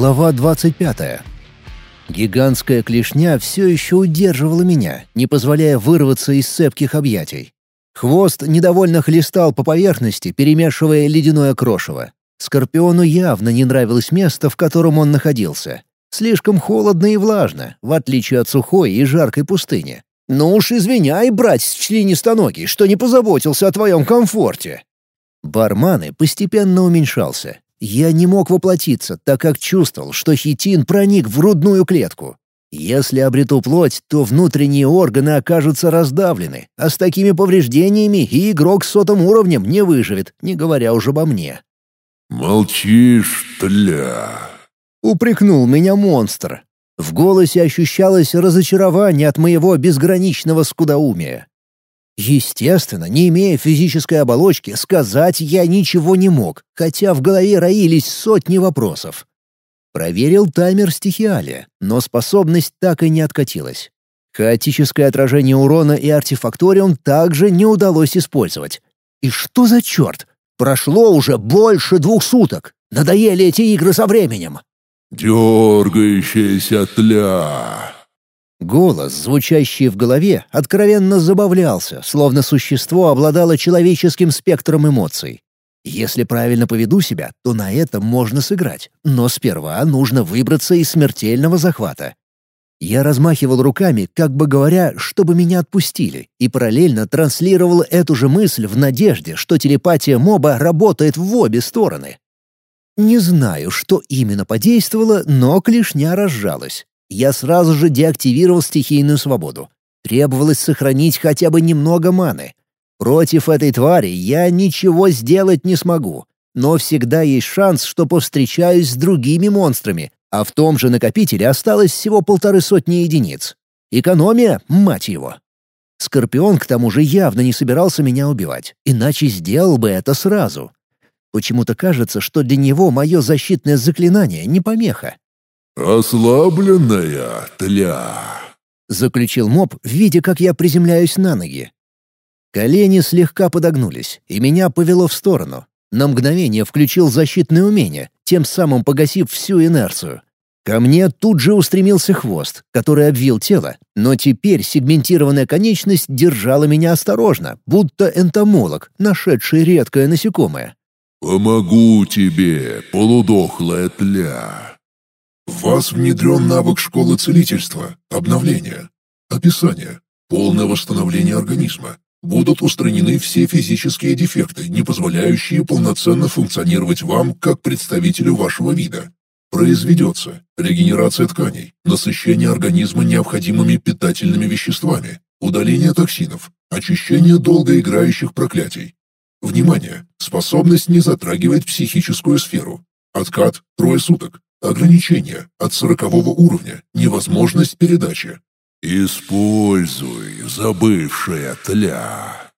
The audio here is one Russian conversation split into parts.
Глава 25. Гигантская клешня все еще удерживала меня, не позволяя вырваться из цепких объятий. Хвост недовольно хлестал по поверхности, перемешивая ледяное крошево. Скорпиону явно не нравилось место, в котором он находился. Слишком холодно и влажно, в отличие от сухой и жаркой пустыни. «Ну уж извиняй, братец членистоногий, что не позаботился о твоем комфорте!» Барманы постепенно уменьшался, я не мог воплотиться, так как чувствовал, что хитин проник в грудную клетку. Если обрету плоть, то внутренние органы окажутся раздавлены, а с такими повреждениями и игрок с сотым уровнем не выживет, не говоря уже обо мне. «Молчишь, тля!» — упрекнул меня монстр. В голосе ощущалось разочарование от моего безграничного скудоумия. Естественно, не имея физической оболочки, сказать я ничего не мог, хотя в голове роились сотни вопросов. Проверил таймер стихиалия, но способность так и не откатилась. Хаотическое отражение урона и артефакториум также не удалось использовать. И что за черт? Прошло уже больше двух суток. Надоели эти игры со временем. «Дергающаяся тля!» Голос, звучащий в голове, откровенно забавлялся, словно существо обладало человеческим спектром эмоций. Если правильно поведу себя, то на этом можно сыграть, но сперва нужно выбраться из смертельного захвата. Я размахивал руками, как бы говоря, чтобы меня отпустили, и параллельно транслировал эту же мысль в надежде, что телепатия моба работает в обе стороны. Не знаю, что именно подействовало, но клешня разжалась. Я сразу же деактивировал стихийную свободу. Требовалось сохранить хотя бы немного маны. Против этой твари я ничего сделать не смогу, но всегда есть шанс, что повстречаюсь с другими монстрами, а в том же накопителе осталось всего полторы сотни единиц. Экономия, мать его. Скорпион к тому же явно не собирался меня убивать, иначе сделал бы это сразу. Почему-то кажется, что для него мое защитное заклинание не помеха. «Ослабленная тля», — заключил моб, видя, как я приземляюсь на ноги. Колени слегка подогнулись, и меня повело в сторону. На мгновение включил защитное умение, тем самым погасив всю инерцию. Ко мне тут же устремился хвост, который обвил тело, но теперь сегментированная конечность держала меня осторожно, будто энтомолог, нашедший редкое насекомое. «Помогу тебе, полудохлая тля», в вас внедрен навык школы целительства, обновление. Описание. Полное восстановление организма. Будут устранены все физические дефекты, не позволяющие полноценно функционировать вам как представителю вашего вида. Произведется регенерация тканей, насыщение организма необходимыми питательными веществами, удаление токсинов, очищение долгоиграющих проклятий. Внимание! Способность не затрагивает психическую сферу. Откат – трое суток. Ограничение от сорокового уровня. Невозможность передачи. «Используй, забывшая тля».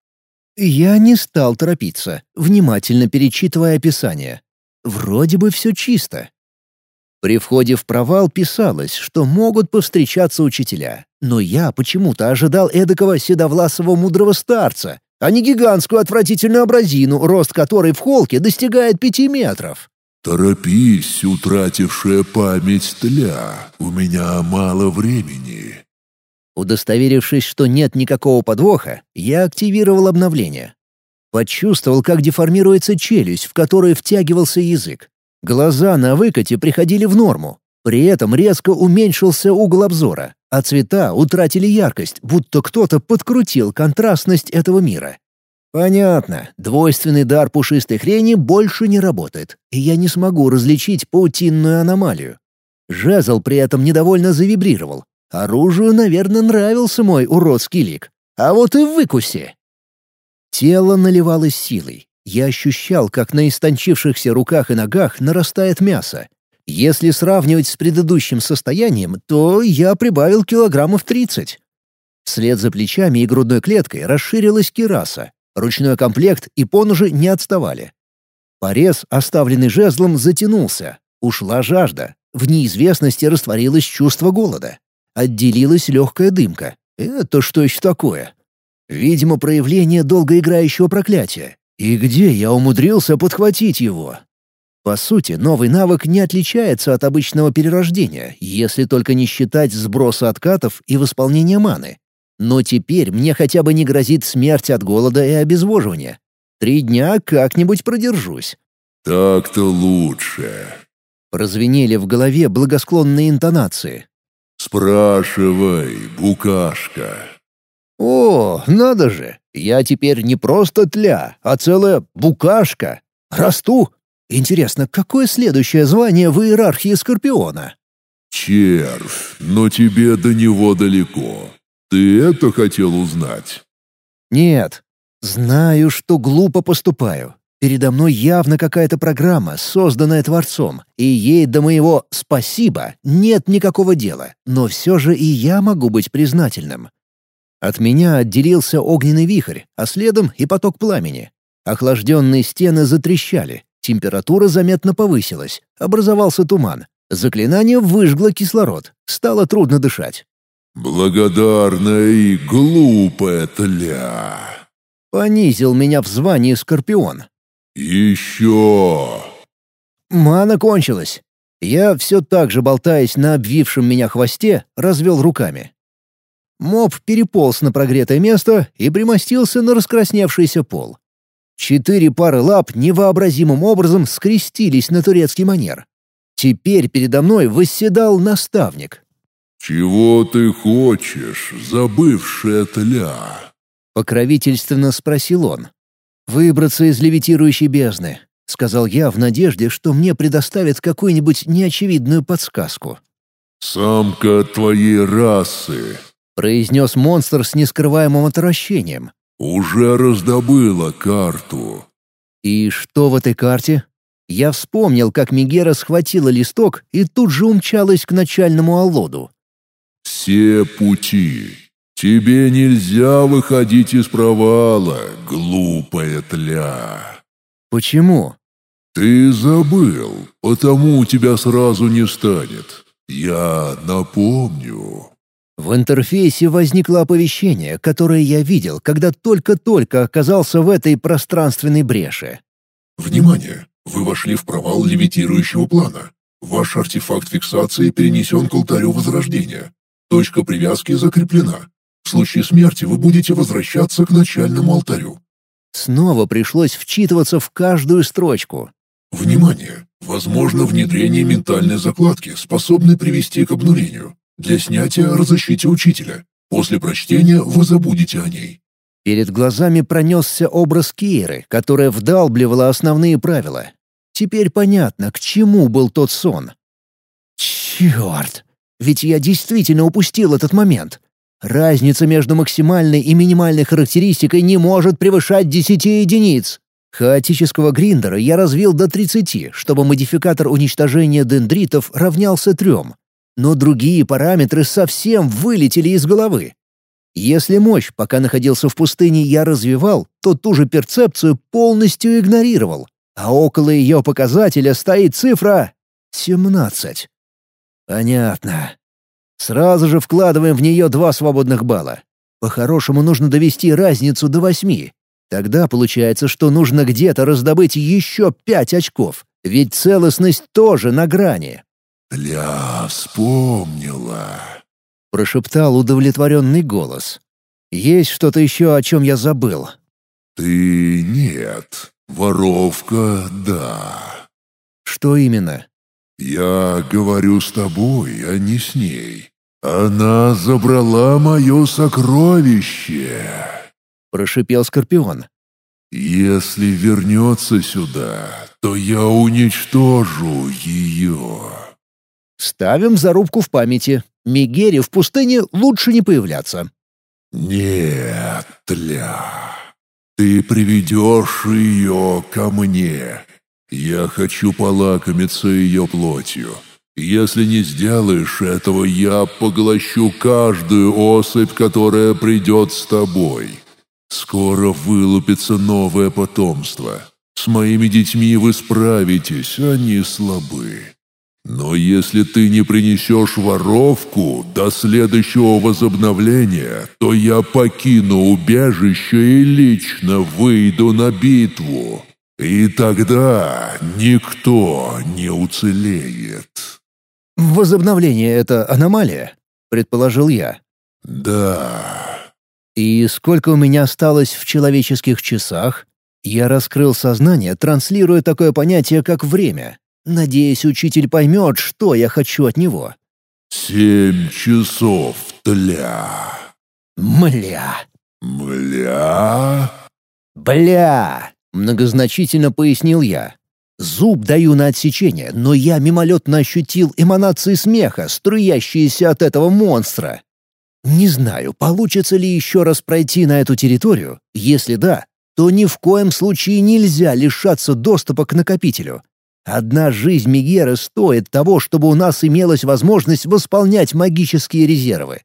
Я не стал торопиться, внимательно перечитывая описание. Вроде бы все чисто. При входе в провал писалось, что могут повстречаться учителя, но я почему-то ожидал эдакого седовласого мудрого старца, а не гигантскую отвратительную абразину, рост которой в холке достигает пяти метров. «Торопись, утратившая память тля, у меня мало времени». Удостоверившись, что нет никакого подвоха, я активировал обновление. Почувствовал, как деформируется челюсть, в которой втягивался язык. Глаза на выкате приходили в норму. При этом резко уменьшился угол обзора, а цвета утратили яркость, будто кто-то подкрутил контрастность этого мира. Понятно, двойственный дар пушистой хрени больше не работает, и я не смогу различить паутинную аномалию. Жезл при этом недовольно завибрировал. Оружию, наверное, нравился мой уродский лик. А вот и выкуси. Тело наливалось силой. Я ощущал, как на истончившихся руках и ногах нарастает мясо. Если сравнивать с предыдущим состоянием, то я прибавил килограммов 30. Вслед за плечами и грудной клеткой расширилась кираса, Ручной комплект и поножи не отставали. Порез, оставленный жезлом, затянулся. Ушла жажда. В неизвестности растворилось чувство голода. Отделилась легкая дымка. Это что еще такое? Видимо, проявление долгоиграющего проклятия. И где я умудрился подхватить его? По сути, новый навык не отличается от обычного перерождения, если только не считать сброса откатов и восполнения маны. Но теперь мне хотя бы не грозит смерть от голода и обезвоживания. Три дня как-нибудь продержусь. «Так-то лучше», — прозвенели в голове благосклонные интонации. «Спрашивай, букашка». «О, надо же! Я теперь не просто тля, а целая букашка. Расту. Интересно, какое следующее звание в иерархии Скорпиона?» «Червь, но тебе до него далеко. Ты это хотел узнать?» «Нет. Знаю, что глупо поступаю. Передо мной явно какая-то программа, созданная Творцом, и ей до моего «спасибо» нет никакого дела, но все же и я могу быть признательным. От меня отделился огненный вихрь, а следом и поток пламени. Охлажденные стены затрещали, температура заметно повысилась, образовался туман. Заклинание выжгло кислород, стало трудно дышать. «Благодарная и глупая тля!» Понизил меня в звании Скорпион. «Еще!» Мана кончилась. Я все так же, болтаясь на обвившем меня хвосте, развел руками. Моб переполз на прогретое место и примостился на раскрасневшийся пол. Четыре пары лап невообразимым образом скрестились на турецкий манер. Теперь передо мной восседал наставник. «Чего ты хочешь, забывшая тля?» — покровительственно спросил он. «Выбраться из левитирующей бездны», — сказал я в надежде, что мне предоставят какую-нибудь неочевидную подсказку. «Самка твоей расы», — произнес монстр с нескрываемым отвращением. «Уже раздобыла карту». «И что в этой карте?» Я вспомнил, как Мегера схватила листок и тут же умчалась к начальному Аллоду. «Все пути. Тебе нельзя выходить из провала, глупая тля». «Почему?» «Ты забыл, потому у тебя сразу не станет. Я напомню». В интерфейсе возникло оповещение, которое я видел, когда только-только оказался в этой пространственной бреше. «Внимание! Вы вошли в провал лимитирующего плана. Ваш артефакт фиксации перенесен к алтарю Возрождения. Точка привязки закреплена. В случае смерти вы будете возвращаться к начальному алтарю». Снова пришлось вчитываться в каждую строчку. «Внимание! Возможно внедрение ментальной закладки, способной привести к обнулению. Для снятия разыщите учителя. После прочтения вы забудете о ней». Перед глазами пронесся образ Кейры, которая вдалбливала основные правила. Теперь понятно, к чему был тот сон. Черт! Ведь я действительно упустил этот момент. Разница между максимальной и минимальной характеристикой не может превышать 10 единиц. Хаотического гриндера я развил до 30, чтобы модификатор уничтожения дендритов равнялся трем. Но другие параметры совсем вылетели из головы. Если мощь, пока находился в пустыне, я развивал, то ту же перцепцию полностью игнорировал, а около ее показателя стоит цифра 17. Понятно. Сразу же вкладываем в нее два свободных балла. По-хорошему нужно довести разницу до восьми. Тогда получается, что нужно где-то раздобыть еще пять очков, ведь целостность тоже на грани. «Ля, вспомнила», — прошептал удовлетворенный голос. «Есть что-то еще, о чем я забыл?» «Ты нет. Воровка — да». «Что именно?» «Я говорю с тобой, а не с ней. Она забрала мое сокровище!» Прошипел Скорпион. «Если вернется сюда, то я уничтожу ее». «Ставим зарубку в памяти. Мигере в пустыне лучше не появляться». «Нет, Тля, ты приведешь ее ко мне, я хочу полакомиться ее плотью. Если не сделаешь этого, я поглощу каждую особь, которая придет с тобой. Скоро вылупится новое потомство. С моими детьми вы справитесь, они слабы. Но если ты не принесешь воровку до следующего возобновления, то я покину убежище и лично выйду на битву. И тогда никто не уцелеет. «Возобновление — это аномалия?» — предположил я. Да. «И сколько у меня осталось в человеческих часах?» Я раскрыл сознание, транслируя такое понятие, как время. Надеюсь, учитель поймет, что я хочу от него. «Семь часов тля». «Мля». «Мля?» «Бля!» — многозначительно пояснил я. Зуб даю на отсечение, но я мимолетно ощутил эманации смеха, струящиеся от этого монстра. Не знаю, получится ли еще раз пройти на эту территорию. Если да, то ни в коем случае нельзя лишаться доступа к накопителю. Одна жизнь Мегеры стоит того, чтобы у нас имелась возможность восполнять магические резервы.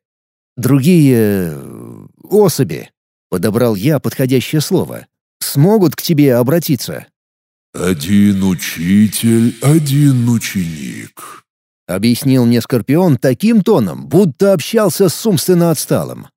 Другие... Э, особи, — подобрал я подходящее слово, — смогут к тебе обратиться. «Один учитель, один ученик», — объяснил мне Скорпион таким тоном, будто общался с умственно отсталым.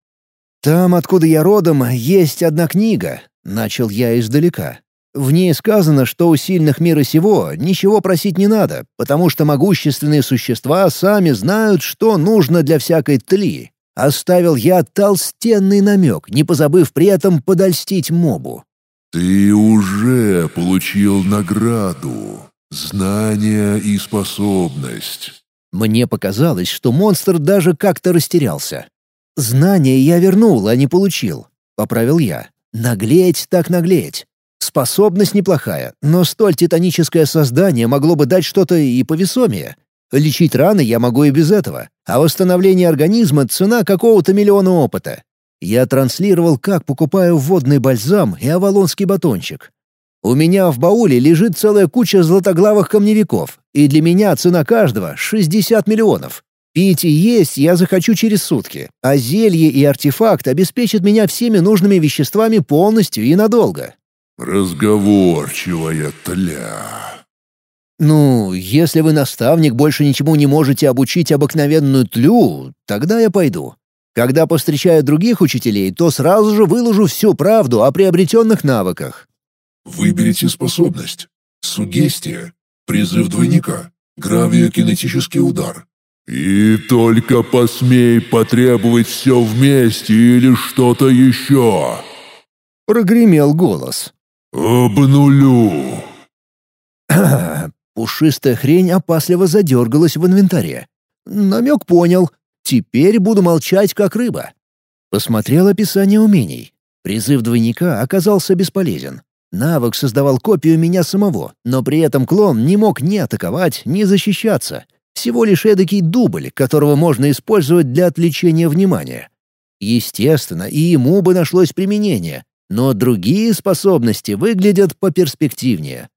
«Там, откуда я родом, есть одна книга», — начал я издалека. В ней сказано, что у сильных мира сего ничего просить не надо, потому что могущественные существа сами знают, что нужно для всякой тли. Оставил я толстенный намек, не позабыв при этом подольстить мобу. «Ты уже получил награду, знание и способность». Мне показалось, что монстр даже как-то растерялся. «Знания я вернул, а не получил», — поправил я. «Наглеть так наглеть. Способность неплохая, но столь титаническое создание могло бы дать что-то и повесомее. Лечить раны я могу и без этого, а восстановление организма — цена какого-то миллиона опыта. Я транслировал, как покупаю водный бальзам и авалонский батончик. У меня в бауле лежит целая куча златоглавых камневиков, и для меня цена каждого — 60 миллионов. Пить и есть я захочу через сутки, а зелье и артефакт обеспечат меня всеми нужными веществами полностью и надолго. «Разговорчивая тля». «Ну, если вы, наставник, больше ничему не можете обучить обыкновенную тлю, тогда я пойду. Когда повстречаю других учителей, то сразу же выложу всю правду о приобретенных навыках». «Выберите способность. Сугестия. Призыв двойника. Гравиокинетический удар. И только посмей потребовать все вместе или что-то еще!» Прогремел голос. «Обнулю!» Пушистая хрень опасливо задергалась в инвентаре. Намек понял. Теперь буду молчать, как рыба. Посмотрел описание умений. Призыв двойника оказался бесполезен. Навык создавал копию меня самого, но при этом клон не мог ни атаковать, ни защищаться. Всего лишь эдакий дубль, которого можно использовать для отвлечения внимания. Естественно, и ему бы нашлось применение, но другие способности выглядят поперспективнее.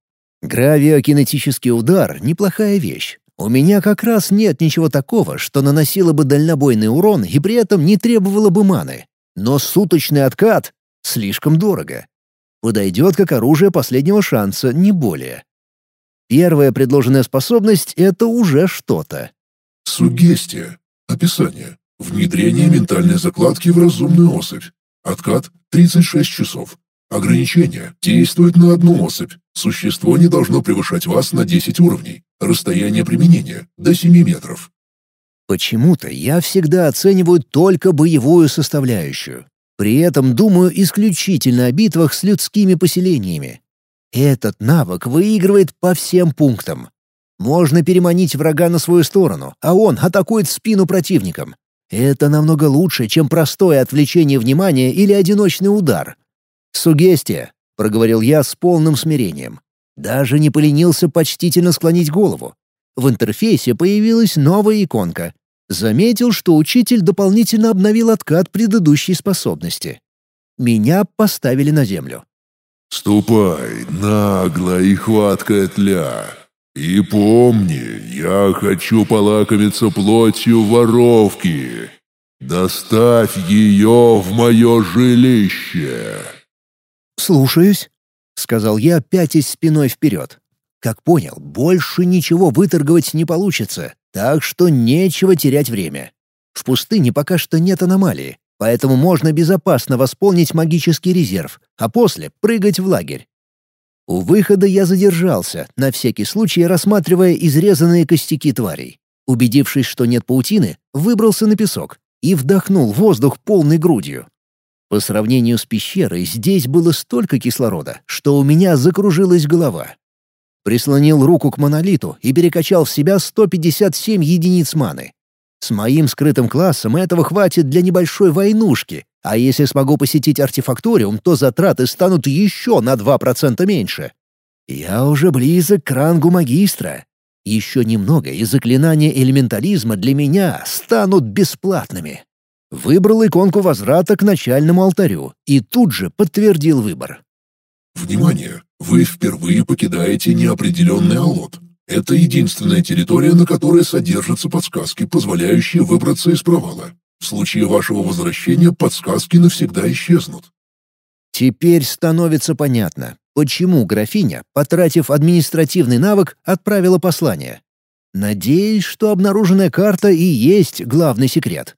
Гравиокинетический удар — неплохая вещь. У меня как раз нет ничего такого, что наносило бы дальнобойный урон и при этом не требовало бы маны. Но суточный откат — слишком дорого. Подойдет как оружие последнего шанса, не более. Первая предложенная способность — это уже что-то. Сугестия. Описание. Внедрение ментальной закладки в разумную особь. Откат 36 часов. Ограничение. Действует на одну особь. Существо не должно превышать вас на 10 уровней. Расстояние применения – до 7 метров. Почему-то я всегда оцениваю только боевую составляющую. При этом думаю исключительно о битвах с людскими поселениями. Этот навык выигрывает по всем пунктам. Можно переманить врага на свою сторону, а он атакует спину противникам. Это намного лучше, чем простое отвлечение внимания или одиночный удар. «Сугестия», — проговорил я с полным смирением. Даже не поленился почтительно склонить голову. В интерфейсе появилась новая иконка. Заметил, что учитель дополнительно обновил откат предыдущей способности. Меня поставили на землю. «Ступай, нагло и хваткая тля. И помни, я хочу полакомиться плотью воровки. Доставь ее в мое жилище. «Слушаюсь», — сказал я, пятясь спиной вперед. Как понял, больше ничего выторговать не получится, так что нечего терять время. В пустыне пока что нет аномалии, поэтому можно безопасно восполнить магический резерв, а после прыгать в лагерь. У выхода я задержался, на всякий случай рассматривая изрезанные костяки тварей. Убедившись, что нет паутины, выбрался на песок и вдохнул воздух полной грудью. По сравнению с пещерой здесь было столько кислорода, что у меня закружилась голова. Прислонил руку к монолиту и перекачал в себя 157 единиц маны. С моим скрытым классом этого хватит для небольшой войнушки, а если смогу посетить артефакториум, то затраты станут еще на 2% меньше. Я уже близок к рангу магистра. Еще немного, и заклинания элементализма для меня станут бесплатными. Выбрал иконку возврата к начальному алтарю и тут же подтвердил выбор. Внимание! Вы впервые покидаете неопределенный алот. Это единственная территория, на которой содержатся подсказки, позволяющие выбраться из провала. В случае вашего возвращения подсказки навсегда исчезнут. Теперь становится понятно, почему графиня, потратив административный навык, отправила послание. Надеюсь, что обнаруженная карта и есть главный секрет.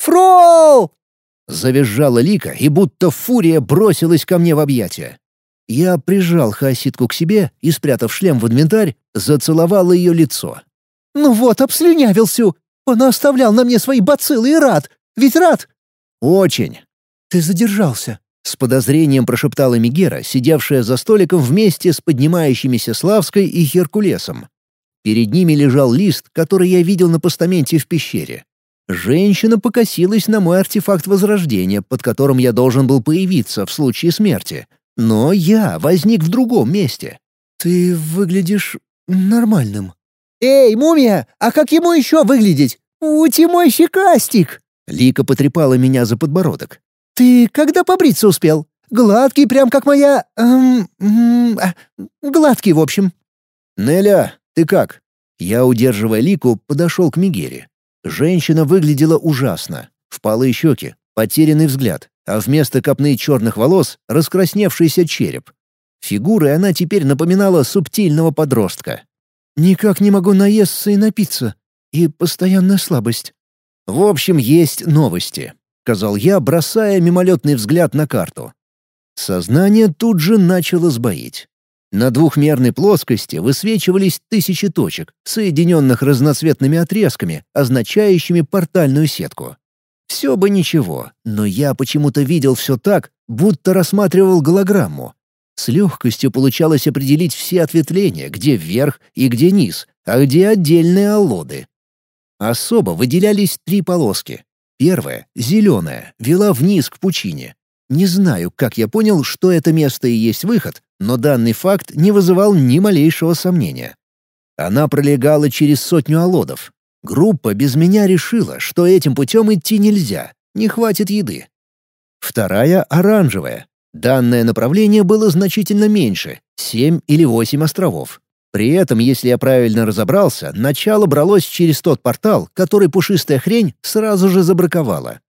«Фрол!» — завизжала Лика и будто фурия бросилась ко мне в объятия. Я прижал хаоситку к себе и, спрятав шлем в инвентарь, зацеловал ее лицо. «Ну вот, обслюнявил всю! Он оставлял на мне свои бациллы и рад! Ведь рад!» «Очень!» «Ты задержался!» — с подозрением прошептала Мигера, сидевшая за столиком вместе с поднимающимися Славской и Геркулесом. Перед ними лежал лист, который я видел на постаменте в пещере. Женщина покосилась на мой артефакт Возрождения, под которым я должен был появиться в случае смерти — но я возник в другом месте. Ты выглядишь нормальным. «Эй, мумия, а как ему еще выглядеть? Ути мой щекастик!» Лика потрепала меня за подбородок. «Ты когда побриться успел? Гладкий, прям как моя... Эм, эм, гладкий, в общем». «Неля, ты как?» Я, удерживая Лику, подошел к Мигере. Женщина выглядела ужасно. Впалые щеки, потерянный взгляд а вместо копны черных волос — раскрасневшийся череп. Фигурой она теперь напоминала субтильного подростка. «Никак не могу наесться и напиться. И постоянная слабость». «В общем, есть новости», — сказал я, бросая мимолетный взгляд на карту. Сознание тут же начало сбоить. На двухмерной плоскости высвечивались тысячи точек, соединенных разноцветными отрезками, означающими портальную сетку. Все бы ничего, но я почему-то видел все так, будто рассматривал голограмму. С легкостью получалось определить все ответвления, где вверх и где низ, а где отдельные аллоды. Особо выделялись три полоски. Первая, зеленая, вела вниз к пучине. Не знаю, как я понял, что это место и есть выход, но данный факт не вызывал ни малейшего сомнения. Она пролегала через сотню аллодов, Группа без меня решила, что этим путем идти нельзя, не хватит еды. Вторая — оранжевая. Данное направление было значительно меньше — семь или восемь островов. При этом, если я правильно разобрался, начало бралось через тот портал, который пушистая хрень сразу же забраковала.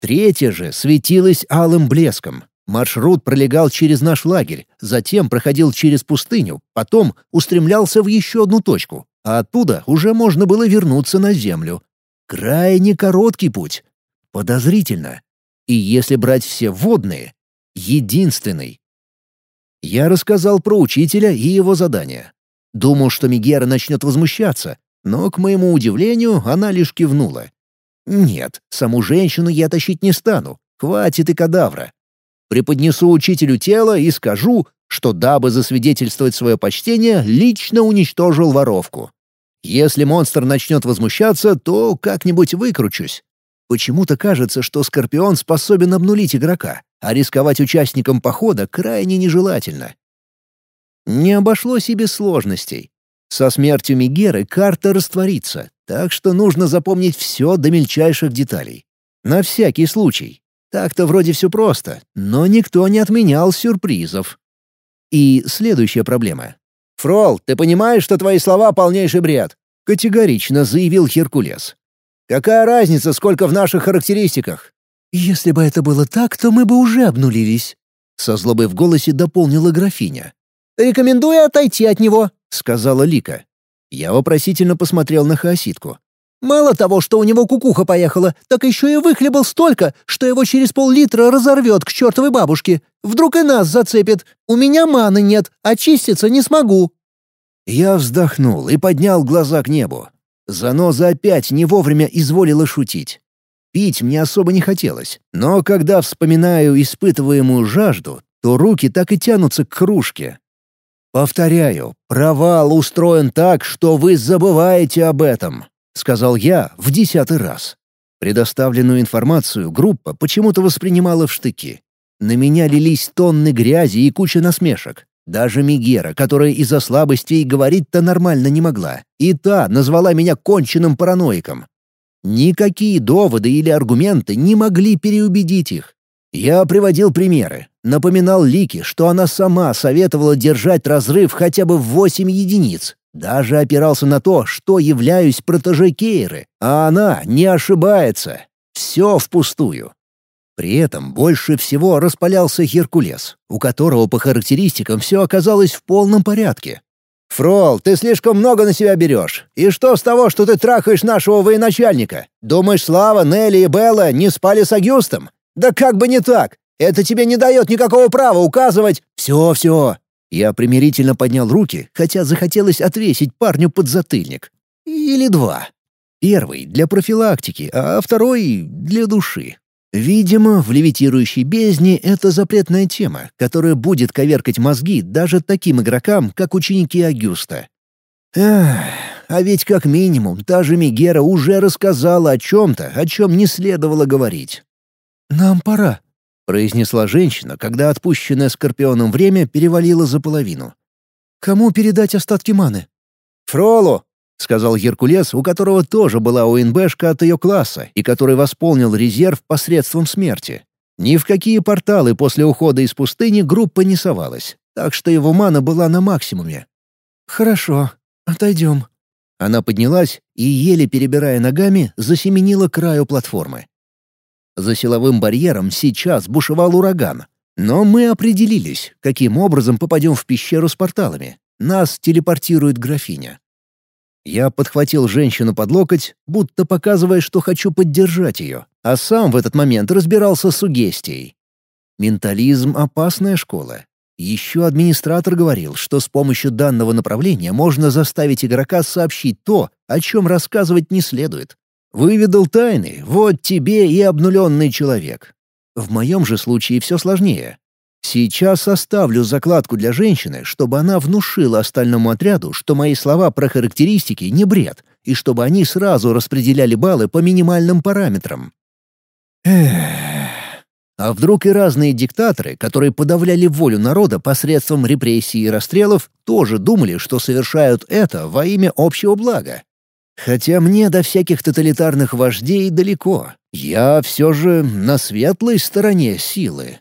Третья же светилась алым блеском. Маршрут пролегал через наш лагерь, затем проходил через пустыню, потом устремлялся в еще одну точку, а оттуда уже можно было вернуться на Землю. Крайне короткий путь. Подозрительно. И если брать все водные, единственный. Я рассказал про учителя и его задание. Думал, что Мегера начнет возмущаться, но, к моему удивлению, она лишь кивнула. «Нет, саму женщину я тащить не стану. Хватит и кадавра. Преподнесу учителю тело и скажу, что, дабы засвидетельствовать свое почтение, лично уничтожил воровку. Если монстр начнет возмущаться, то как-нибудь выкручусь. Почему-то кажется, что Скорпион способен обнулить игрока, а рисковать участником похода крайне нежелательно. Не обошлось и без сложностей. Со смертью Мегеры карта растворится, так что нужно запомнить все до мельчайших деталей. На всякий случай. Так-то вроде все просто, но никто не отменял сюрпризов. И следующая проблема. «Фрол, ты понимаешь, что твои слова — полнейший бред?» — категорично заявил Геркулес. «Какая разница, сколько в наших характеристиках?» «Если бы это было так, то мы бы уже обнулились», — со злобой в голосе дополнила графиня. «Рекомендую отойти от него», — сказала Лика. Я вопросительно посмотрел на хаоситку. Мало того, что у него кукуха поехала, так еще и выхлебал столько, что его через пол-литра разорвет к чертовой бабушке. Вдруг и нас зацепит. У меня маны нет, очиститься не смогу». Я вздохнул и поднял глаза к небу. Заноза опять не вовремя изволила шутить. Пить мне особо не хотелось, но когда вспоминаю испытываемую жажду, то руки так и тянутся к кружке. Повторяю, провал устроен так, что вы забываете об этом. — сказал я в десятый раз. Предоставленную информацию группа почему-то воспринимала в штыки. На меня лились тонны грязи и куча насмешек. Даже Мигера, которая из-за слабостей говорить-то нормально не могла, и та назвала меня конченным параноиком. Никакие доводы или аргументы не могли переубедить их. Я приводил примеры, напоминал Лике, что она сама советовала держать разрыв хотя бы в 8 единиц, даже опирался на то, что являюсь протеже Кейры, а она не ошибается. Все впустую. При этом больше всего распалялся Геркулес, у которого по характеристикам все оказалось в полном порядке. «Фрол, ты слишком много на себя берешь. И что с того, что ты трахаешь нашего военачальника? Думаешь, Слава, Нелли и Белла не спали с Агюстом? Да как бы не так! Это тебе не дает никакого права указывать...» «Все, все, я примирительно поднял руки, хотя захотелось отвесить парню под затыльник. Или два. Первый — для профилактики, а второй — для души. Видимо, в левитирующей бездне это запретная тема, которая будет коверкать мозги даже таким игрокам, как ученики Агюста. Эх, а ведь как минимум та же Мегера уже рассказала о чем-то, о чем не следовало говорить. «Нам пора», произнесла женщина, когда отпущенное Скорпионом время перевалило за половину. «Кому передать остатки маны?» «Фролу!» — сказал Геркулес, у которого тоже была УНБшка от ее класса и который восполнил резерв посредством смерти. Ни в какие порталы после ухода из пустыни группа не совалась, так что его мана была на максимуме. «Хорошо, отойдем». Она поднялась и, еле перебирая ногами, засеменила краю платформы. За силовым барьером сейчас бушевал ураган. Но мы определились, каким образом попадем в пещеру с порталами. Нас телепортирует графиня. Я подхватил женщину под локоть, будто показывая, что хочу поддержать ее, а сам в этот момент разбирался с сугестией. Ментализм — опасная школа. Еще администратор говорил, что с помощью данного направления можно заставить игрока сообщить то, о чем рассказывать не следует. Выведал тайны, вот тебе и обнуленный человек. В моем же случае все сложнее. Сейчас оставлю закладку для женщины, чтобы она внушила остальному отряду, что мои слова про характеристики не бред, и чтобы они сразу распределяли баллы по минимальным параметрам. А вдруг и разные диктаторы, которые подавляли волю народа посредством репрессий и расстрелов, тоже думали, что совершают это во имя общего блага? Хотя мне до всяких тоталитарных вождей далеко. Я все же на светлой стороне силы.